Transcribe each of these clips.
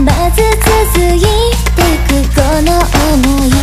まず続いていくこの想い。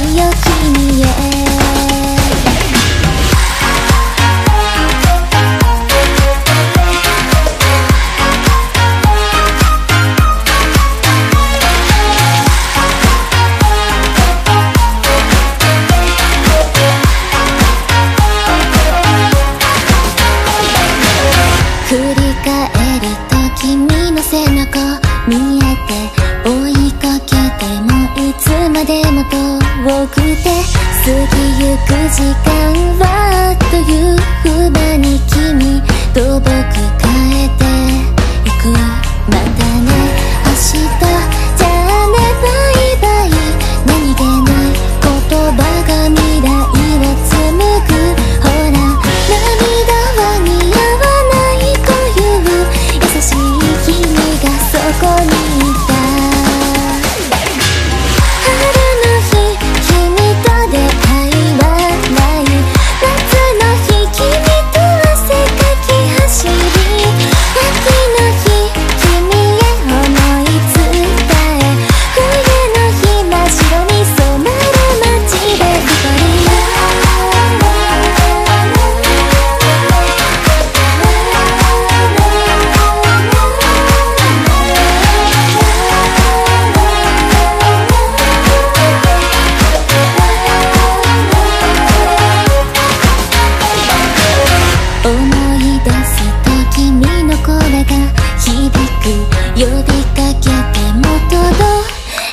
呼びかけても届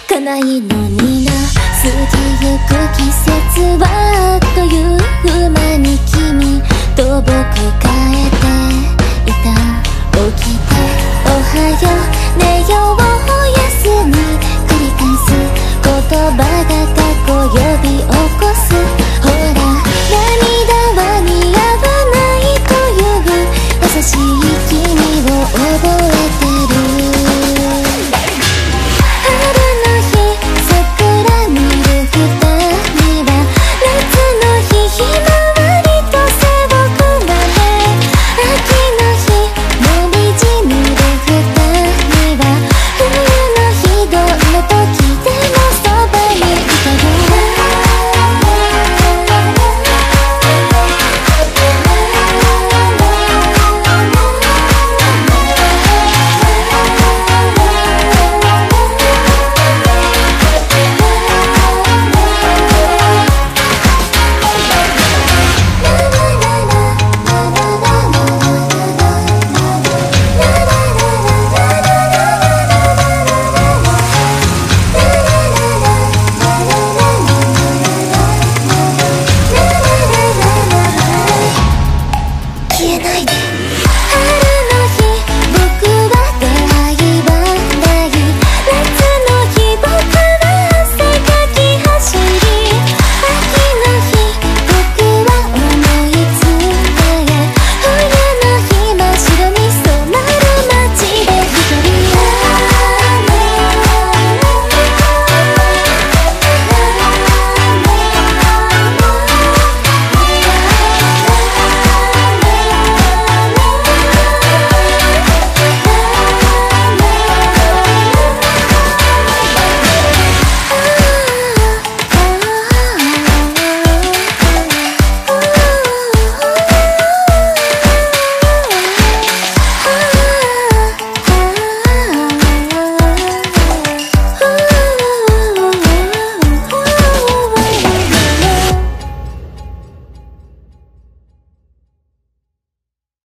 かないのにな。過ぎゆく季節はという